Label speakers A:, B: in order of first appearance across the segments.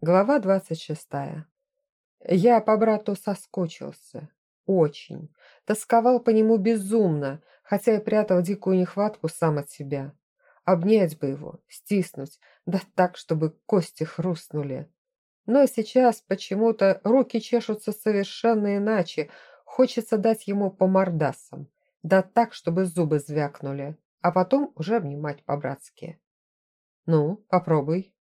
A: Глава двадцать шестая. Я по брату соскучился. Очень. Тосковал по нему безумно, хотя и прятал дикую нехватку сам от себя. Обнять бы его, стиснуть, да так, чтобы кости хрустнули. Но сейчас почему-то руки чешутся совершенно иначе, хочется дать ему по мордасам, да так, чтобы зубы звякнули, а потом уже обнимать по-братски. «Ну, попробуй».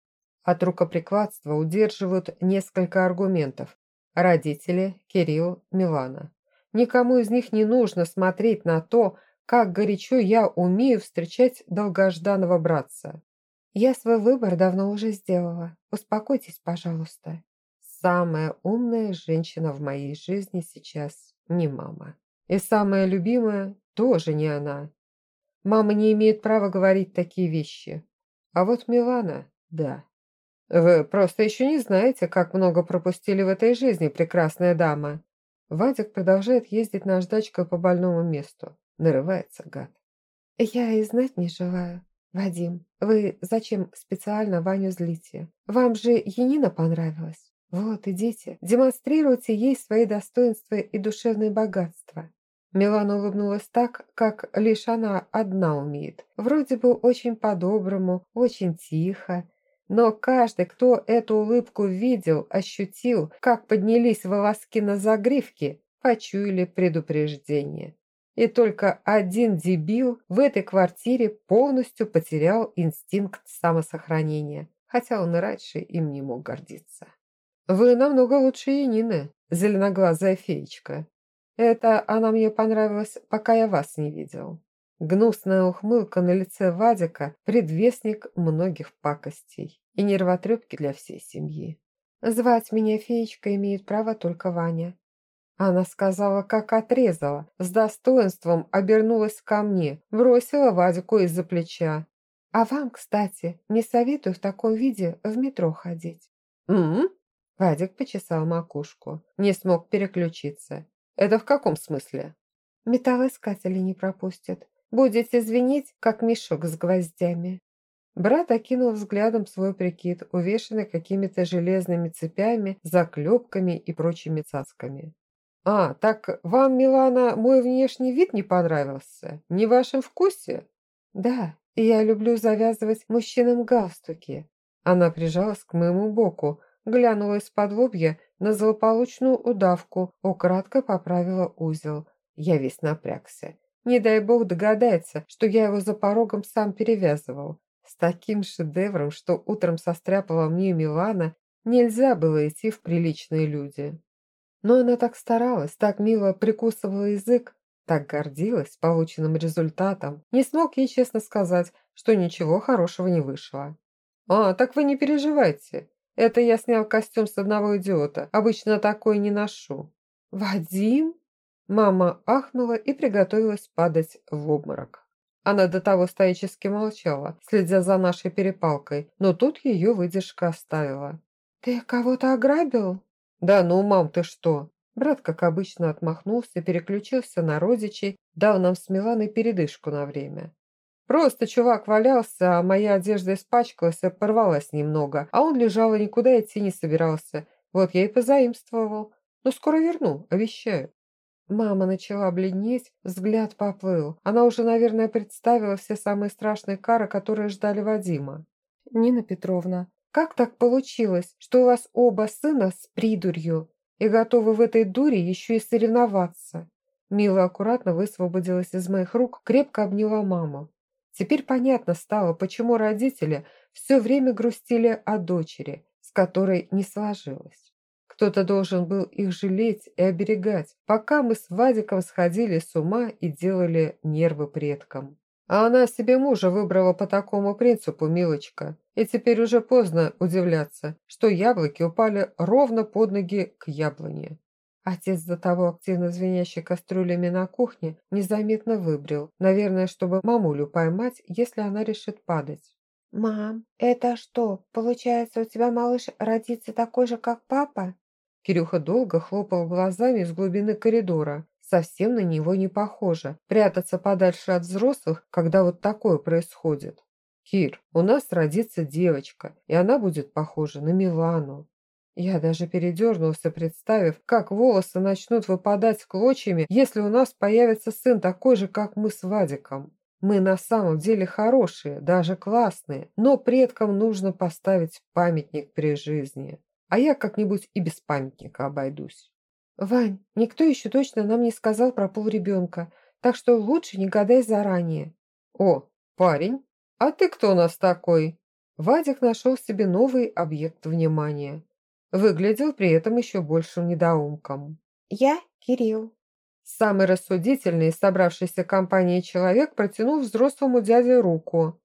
A: От рукоприкладства удерживают несколько аргументов. Родители, Кирилл, Милана. Никому из них не нужно смотреть на то, как горячо я умею встречать долгожданного братца. Я свой выбор давно уже сделала. Успокойтесь, пожалуйста. Самая умная женщина в моей жизни сейчас не мама. И самая любимая тоже не она. Мама не имеет права говорить такие вещи. А вот Милана – да. Вы просто еще не знаете, как много пропустили в этой жизни, прекрасная дама. Вадик продолжает ездить наждачкой по больному месту. Нарывается, гад. Я и знать не желаю. Вадим, вы зачем специально Ваню злите? Вам же Енина понравилась. Вот, идите, демонстрируйте ей свои достоинства и душевные богатства. Милана улыбнулась так, как лишь она одна умеет. Вроде бы очень по-доброму, очень тихо. Но каждый, кто эту улыбку видел, ощутил, как поднялись волоски на загривке, почуяли предупреждение. И только один дебил в этой квартире полностью потерял инстинкт самосохранения, хотя он и раньше им не мог гордиться. «Вы намного лучше Янины, зеленоглазая феечка. Это она мне понравилась, пока я вас не видел». Гнусная ухмылка на лице Вадика – предвестник многих пакостей и нервотрепки для всей семьи. «Звать меня феечка имеет право только Ваня. Она сказала, как отрезала, с достоинством обернулась ко мне, бросила Вадику из-за плеча. «А вам, кстати, не советую в таком виде в метро ходить». «М-м?» Вадик почесал макушку, не смог переключиться. «Это в каком смысле?» «Металлоискатели не пропустят. Будете звенеть, как мешок с гвоздями». Брат окинул взглядом свой прикид, увешанный какими-то железными цепями, заклепками и прочими цацками. «А, так вам, Милана, мой внешний вид не понравился? Не в вашем вкусе?» «Да, и я люблю завязывать мужчинам галстуки». Она прижалась к моему боку, глянула из-под лобья на злополучную удавку, украдкой поправила узел. Я весь напрягся. Не дай бог догадается, что я его за порогом сам перевязывал. С таким шедевром, что утром состряпала мне Милана, нельзя было идти в приличные люди. Но она так старалась, так мило прикусывала язык, так гордилась полученным результатом. Не смог ей честно сказать, что ничего хорошего не вышло. «А, так вы не переживайте. Это я снял костюм с одного идиота. Обычно такой не ношу». «Вадим?» Мама ахнула и приготовилась падать в обморок. Она до того стоически молчала, следя за нашей перепалкой, но тут ее выдержка оставила. «Ты кого-то ограбил?» «Да ну, мам, ты что?» Брат, как обычно, отмахнулся, переключился на родичей, дал нам с Миланой передышку на время. Просто чувак валялся, а моя одежда испачкалась и порвалась немного, а он лежал и никуда идти не собирался. Вот я и позаимствовал. Но скоро верну, обещаю. Мама начала бледнеть, взгляд поплыл. Она уже, наверное, представила все самые страшные кары, которые ждали Вадима. «Нина Петровна, как так получилось, что у вас оба сына с придурью и готовы в этой дуре еще и соревноваться?» Мила аккуратно высвободилась из моих рук, крепко обняла маму. Теперь понятно стало, почему родители все время грустили о дочери, с которой не сложилось. Кто-то должен был их жалеть и оберегать, пока мы с Вадиком сходили с ума и делали нервы предкам. А она себе мужа выбрала по такому принципу, милочка. И теперь уже поздно удивляться, что яблоки упали ровно под ноги к яблоне. Отец до того активно звенящий кастрюлями на кухне незаметно выбрил, наверное, чтобы мамулю поймать, если она решит падать. «Мам, это что, получается, у тебя малыш родится такой же, как папа?» Кирюха долго хлопал глазами из глубины коридора, совсем на него не похоже. Прятаться подальше от взрослых, когда вот такое происходит. Кир, у нас родится девочка, и она будет похожа на Милану. Я даже передернулся, представив, как волосы начнут выпадать клочьями, если у нас появится сын такой же, как мы с Вадиком. Мы на самом деле хорошие, даже классные, но предкам нужно поставить памятник при жизни. А я как-нибудь и без памятника обойдусь. «Вань, никто еще точно нам не сказал про полребенка, так что лучше не гадай заранее». «О, парень, а ты кто у нас такой?» Вадик нашел себе новый объект внимания. Выглядел при этом еще большим недоумком.
B: «Я Кирилл».
A: Самый рассудительный из собравшейся компании человек протянул взрослому дяде руку.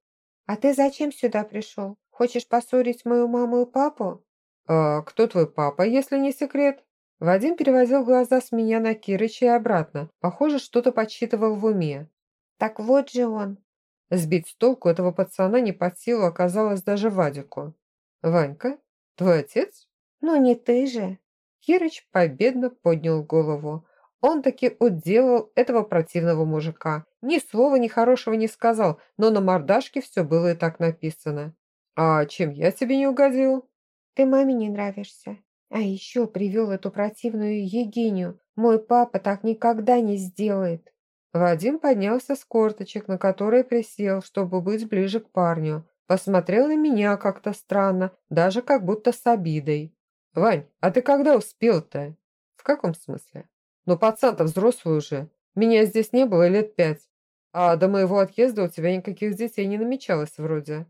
B: «А ты зачем сюда пришел? Хочешь поссорить мою маму и папу?»
A: «А кто твой папа, если не секрет?» Вадим переводил глаза с меня на Кирыча и обратно. Похоже, что-то подсчитывал в уме.
B: «Так вот же он».
A: Сбить с толку этого пацана не под силу оказалось даже Вадику. «Ванька, твой отец?»
B: «Ну не ты же».
A: Кирыч победно поднял голову. Он таки уделал этого противного мужика. Ни слова ни хорошего не сказал, но на мордашке все было и так написано. «А чем я тебе не угодил?»
B: «Ты маме не нравишься. А еще привел эту противную Евгению. Мой папа так никогда не сделает».
A: Вадим поднялся с корточек, на которые присел, чтобы быть ближе к парню. Посмотрел на меня как-то странно, даже как будто с обидой. «Вань, а ты когда успел-то?» «В каком смысле?» Но пацан-то взрослый уже. Меня здесь не было лет пять. А до моего отъезда у тебя никаких детей не намечалось вроде».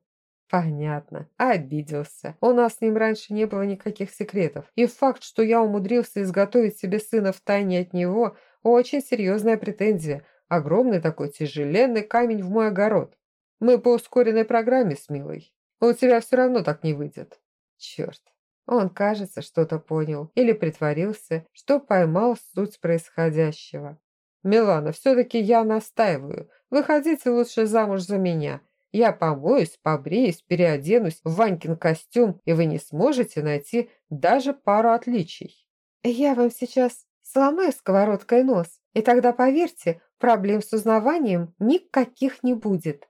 A: «Понятно. Обиделся. У нас с ним раньше не было никаких секретов. И факт, что я умудрился изготовить себе сына в тайне от него, очень серьезная претензия. Огромный такой тяжеленный камень в мой огород. Мы по ускоренной программе с Милой. У тебя все равно так не выйдет». «Черт. Он, кажется, что-то понял или притворился, что поймал суть происходящего. «Милана, все-таки я настаиваю. Выходите лучше замуж за меня. Я помоюсь, побреюсь, переоденусь в Ванькин костюм, и вы не сможете найти даже пару отличий».
B: «Я вам сейчас сломаю сковородкой нос, и тогда, поверьте, проблем с узнаванием никаких не будет».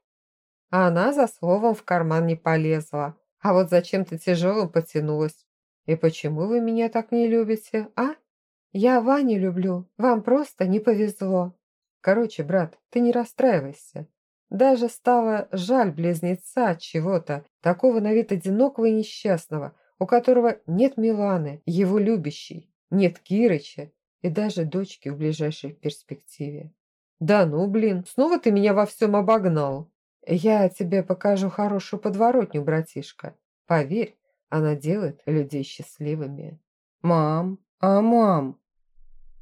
A: Она за словом в карман не полезла, а вот зачем-то тяжелым потянулась. «И почему вы меня так не любите, а?»
B: «Я Ваню люблю, вам просто не повезло».
A: «Короче, брат, ты не расстраивайся. Даже стало жаль близнеца от чего-то, такого на вид одинокого и несчастного, у которого нет Миланы, его любящей, нет Кирыча и даже дочки в ближайшей перспективе. Да ну, блин, снова ты меня во всем обогнал. Я тебе покажу хорошую подворотню, братишка. Поверь, она делает людей счастливыми. «Мам, а мам?»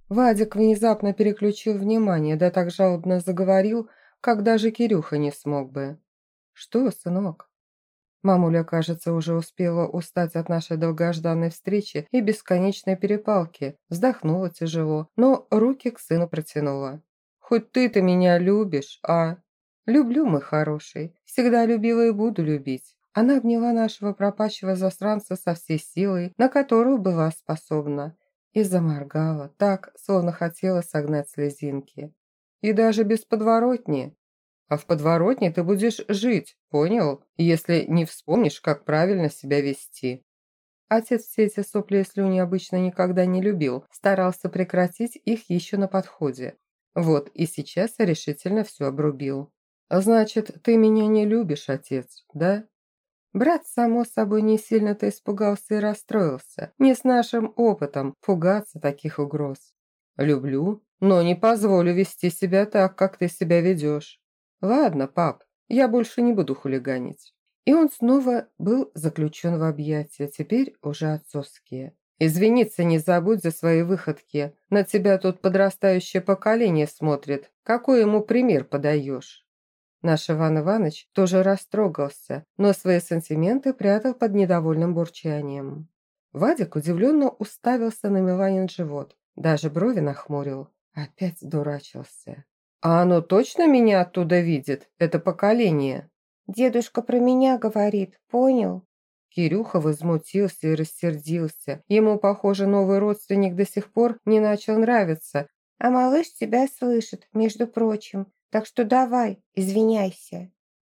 A: Вадик внезапно переключил внимание, да так жалобно заговорил, как даже Кирюха не смог бы. «Что, сынок?» Мамуля, кажется, уже успела устать от нашей долгожданной встречи и бесконечной перепалки, вздохнула тяжело, но руки к сыну протянула. «Хоть ты-то меня любишь, а?» «Люблю, мой хороший, всегда любила и буду любить. Она обняла нашего пропащего засранца со всей силой, на которую была способна, и заморгала, так, словно хотела согнать слезинки. И даже без подворотни. А в подворотне ты будешь жить, понял? Если не вспомнишь, как правильно себя вести. Отец все эти сопли и слюни обычно никогда не любил, старался прекратить их еще на подходе. Вот и сейчас решительно все обрубил. «Значит, ты меня не любишь, отец, да?» Брат, само собой, не сильно-то испугался и расстроился. Не с нашим опытом пугаться таких угроз. Люблю, но не позволю вести себя так, как ты себя ведешь. Ладно, пап, я больше не буду хулиганить. И он снова был заключен в объятия, теперь уже отцовские. Извиниться не забудь за свои выходки. На тебя тут подрастающее поколение смотрит. Какой ему пример подаешь? Наш Иван Иванович тоже растрогался, но свои сантименты прятал под недовольным бурчанием. Вадик удивленно уставился на Миланин живот, даже брови нахмурил. Опять дурачился. «А оно точно меня оттуда видит, это поколение?»
B: «Дедушка про меня говорит, понял?»
A: Кирюха возмутился и рассердился. Ему, похоже, новый родственник до сих пор не начал нравиться.
B: «А малыш тебя слышит, между прочим. Так что давай, извиняйся».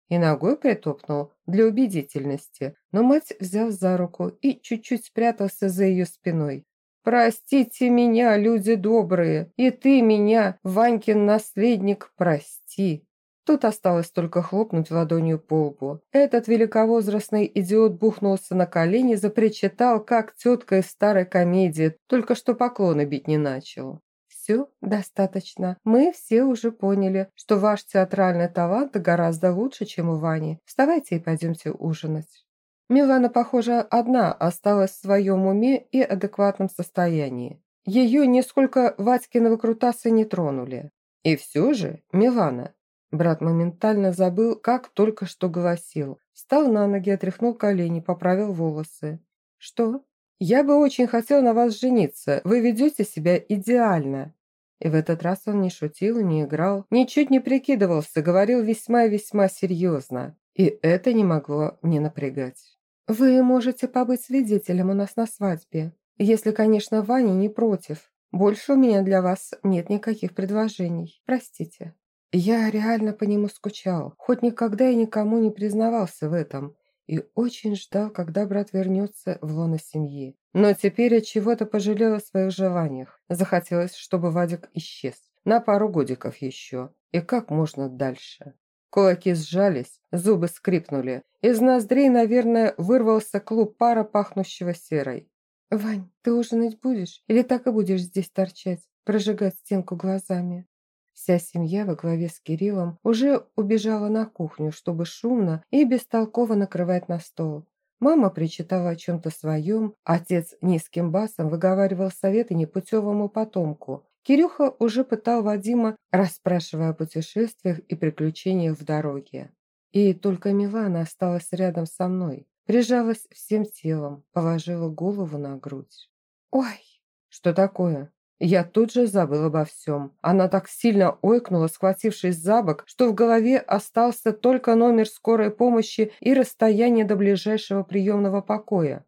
B: и ногой притопнул для убедительности, но мать взял за руку и чуть-чуть спрятался за ее спиной. «Простите меня, люди добрые, и ты меня, Ванькин наследник, прости!» Тут осталось только хлопнуть ладонью по лбу. Этот великовозрастный идиот бухнулся на колени, запричитал, как тетка из старой комедии, только что поклоны бить не начал. «Все, достаточно. Мы все уже поняли, что ваш театральный талант гораздо лучше, чем у Вани. Вставайте и пойдемте ужинать». Милана, похоже, одна осталась в своем уме и адекватном состоянии. Ее нисколько Ватькины выкрутасы не тронули. И все же, Милана, Брат моментально забыл, как только что голосил. Встал на ноги, отряхнул колени, поправил волосы. «Что? Я бы очень хотел на вас жениться. Вы ведете себя идеально». И в этот раз он не шутил, не играл, ничуть не прикидывался, говорил весьма и весьма серьезно. И это не могло не напрягать. «Вы можете побыть свидетелем у нас на свадьбе, если, конечно, Ваня не против. Больше у меня для вас нет никаких предложений. Простите». Я реально по нему скучал, хоть никогда и никому не признавался в этом, и очень ждал, когда брат вернется в лоно семьи. Но теперь от чего-то пожалел о своих желаниях. Захотелось, чтобы Вадик исчез. На пару годиков еще. И как можно дальше? Кулаки сжались, зубы скрипнули. Из ноздрей, наверное, вырвался клуб пара, пахнущего серой. «Вань, ты ужинать будешь? Или так и будешь здесь торчать, прожигать стенку глазами?» Вся семья во главе с Кириллом уже убежала на кухню, чтобы шумно и бестолково накрывать на стол. Мама причитала о чем-то своем, отец низким басом выговаривал советы непутевому потомку. Кирюха уже пытал Вадима, расспрашивая о путешествиях и приключениях в дороге. И только Милана осталась рядом со мной, прижалась всем телом, положила голову на грудь. «Ой!» «Что такое?» Я тут же забыл обо всем. Она так сильно ойкнула, схватившись за бок, что в голове остался только номер скорой помощи и расстояние до ближайшего приемного покоя.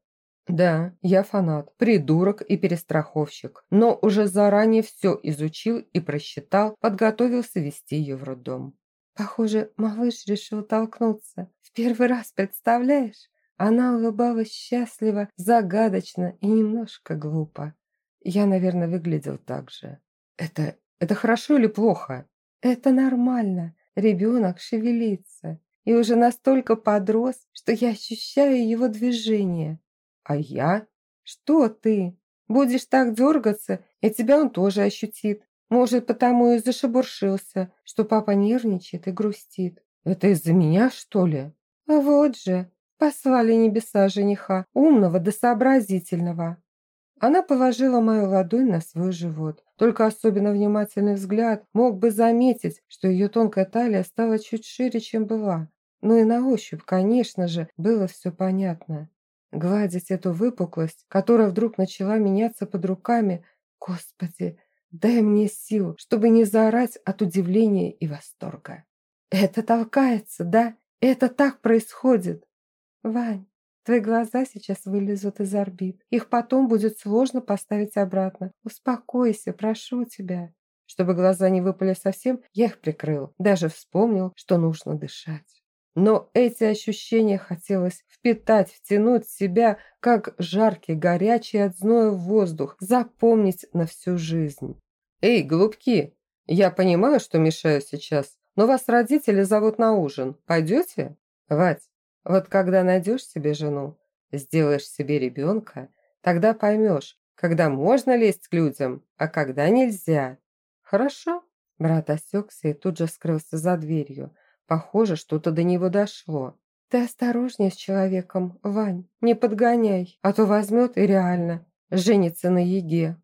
B: Да, я фанат, придурок и перестраховщик, но уже заранее все изучил и просчитал, подготовился вести ее в роддом. Похоже, малыш решил толкнуться. В первый раз, представляешь? Она улыбалась счастливо, загадочно и немножко глупо. Я, наверное, выглядел так же. Это... это хорошо или плохо? Это нормально. Ребенок шевелится. И уже настолько подрос, что я ощущаю его движение. А я? Что ты? Будешь так дергаться, и тебя он тоже ощутит. Может, потому и зашебуршился, что папа нервничает и грустит. Это из-за меня, что ли? А вот же, послали небеса жениха, умного да сообразительного. Она положила мою ладонь на свой живот. Только особенно внимательный взгляд мог бы заметить, что ее тонкая талия стала чуть шире, чем была. Но и на ощупь, конечно же, было все понятно. Гладить эту выпуклость, которая вдруг начала меняться под руками, Господи, дай мне сил, чтобы не заорать от удивления и восторга. Это толкается, да? Это так происходит. Вань, Твои глаза сейчас вылезут из орбит. Их потом будет сложно поставить обратно. Успокойся, прошу тебя. Чтобы глаза не выпали совсем, я их прикрыл. Даже вспомнил, что нужно дышать. Но эти ощущения хотелось впитать, втянуть в себя, как жаркий, горячий от зноя воздух, запомнить на всю жизнь. «Эй, голубки, я понимаю, что мешаю сейчас, но вас родители зовут на ужин. Пойдете?» «Вать, вот когда найдешь себе жену, сделаешь себе ребенка, тогда поймешь, когда можно лезть к людям, а когда нельзя. Хорошо?» Брат осекся и тут же скрылся за дверью. Похоже, что-то до него дошло. «Ты осторожнее с человеком, Вань, не подгоняй, а то возьмет и реально женится на еге».